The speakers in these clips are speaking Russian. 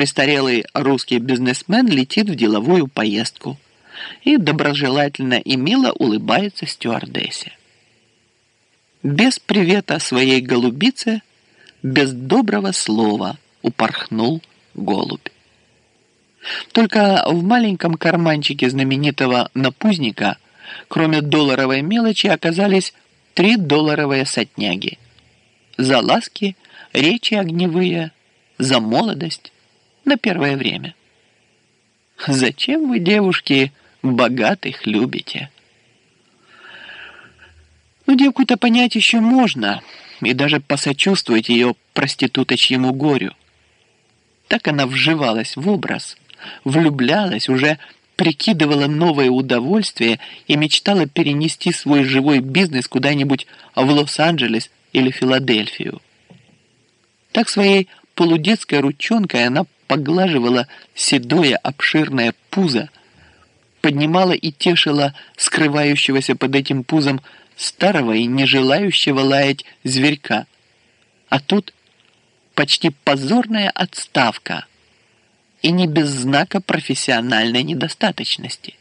престарелый русский бизнесмен летит в деловую поездку и доброжелательно и мило улыбается стюардессе. Без привета своей голубице, без доброго слова упорхнул голубь. Только в маленьком карманчике знаменитого напузника, кроме долларовой мелочи, оказались три долларовые сотняги. За ласки, речи огневые, за молодость на первое время. Зачем вы, девушки, богатых любите? Ну, девку-то понять еще можно, и даже посочувствовать ее проституточьему горю. Так она вживалась в образ, влюблялась, уже прикидывала новое удовольствие и мечтала перенести свой живой бизнес куда-нибудь в Лос-Анджелес или Филадельфию. Так своей полудетской ручонкой она поглаживала седое обширное пузо, поднимала и тешила скрывающегося под этим пузом старого и не желающего лаять зверька. А тут почти позорная отставка и не без знака профессиональной недостаточности.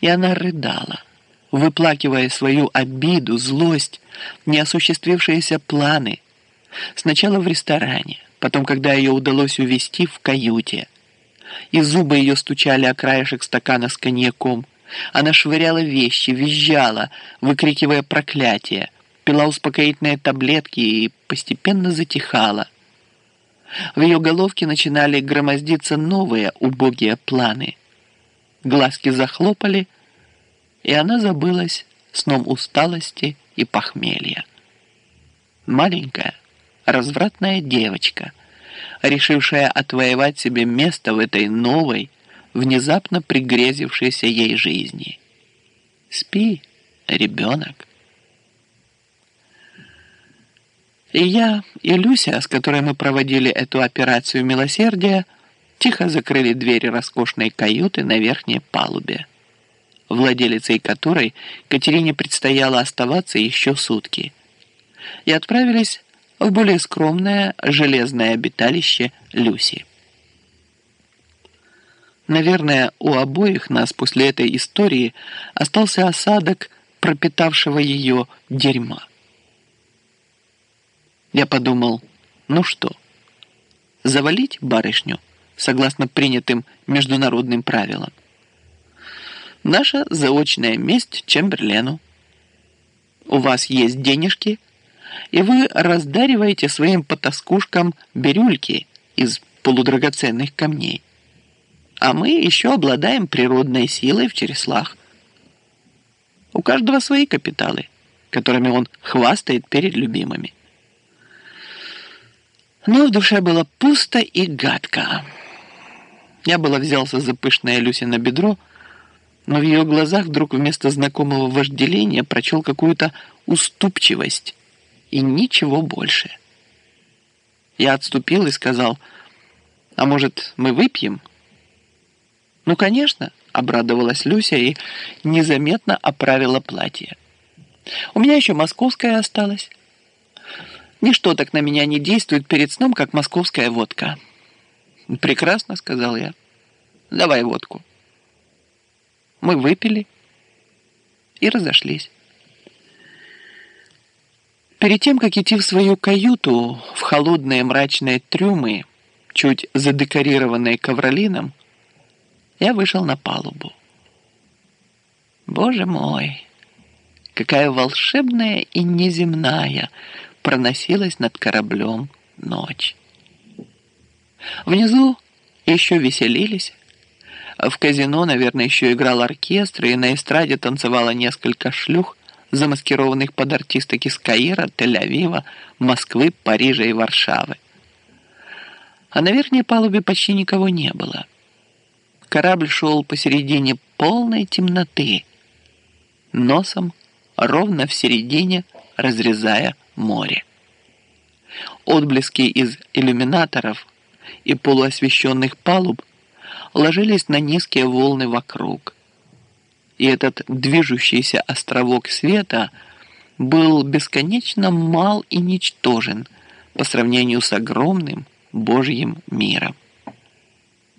И она рыдала, выплакивая свою обиду, злость, неосуществившиеся планы. Сначала в ресторане, потом, когда ее удалось увести в каюте. И зубы ее стучали о краешек стакана с коньяком. Она швыряла вещи, визжала, выкрикивая проклятие, пила успокоительные таблетки и постепенно затихала. В ее головке начинали громоздиться новые убогие планы. Глазки захлопали, и она забылась сном усталости и похмелья. Маленькая, развратная девочка, решившая отвоевать себе место в этой новой, внезапно пригрезившейся ей жизни. Спи, ребенок. И я, и Люся, с которой мы проводили эту операцию милосердия, тихо закрыли двери роскошной каюты на верхней палубе, владелицей которой Катерине предстояло оставаться еще сутки, и отправились в более скромное железное обиталище Люси. Наверное, у обоих нас после этой истории остался осадок пропитавшего ее дерьма. Я подумал, ну что, завалить барышню, согласно принятым международным правилам? Наша заочная месть Чемберлену. У вас есть денежки, и вы раздариваете своим потаскушкам бирюльки из полудрагоценных камней. А мы еще обладаем природной силой в череслах. У каждого свои капиталы, которыми он хвастает перед любимыми. Но в душе было пусто и гадко. Я было взялся за пышное Люси на бедро, но в ее глазах вдруг вместо знакомого вожделения прочел какую-то уступчивость и ничего больше. Я отступил и сказал, «А может, мы выпьем?» «Ну, конечно», — обрадовалась Люся и незаметно оправила платье. «У меня еще московское осталось». Ничто так на меня не действует перед сном, как московская водка. Прекрасно, сказал я. Давай водку. Мы выпили и разошлись. Перед тем, как идти в свою каюту, в холодные мрачные трюмы, чуть задекорированные ковролином, я вышел на палубу. Боже мой, какая волшебная и неземная проносилась над кораблем ночь. Внизу еще веселились. В казино, наверное, еще играл оркестр, и на эстраде танцевало несколько шлюх, замаскированных под артисток из Каира, Тель-Авива, Москвы, Парижа и Варшавы. А на верхней палубе почти никого не было. Корабль шел посередине полной темноты, носом ровно в середине разрезая море. Отблески из иллюминаторов и полуосвещенных палуб ложились на низкие волны вокруг. И этот движущийся островок света был бесконечно мал и ничтожен по сравнению с огромным Божьим миром.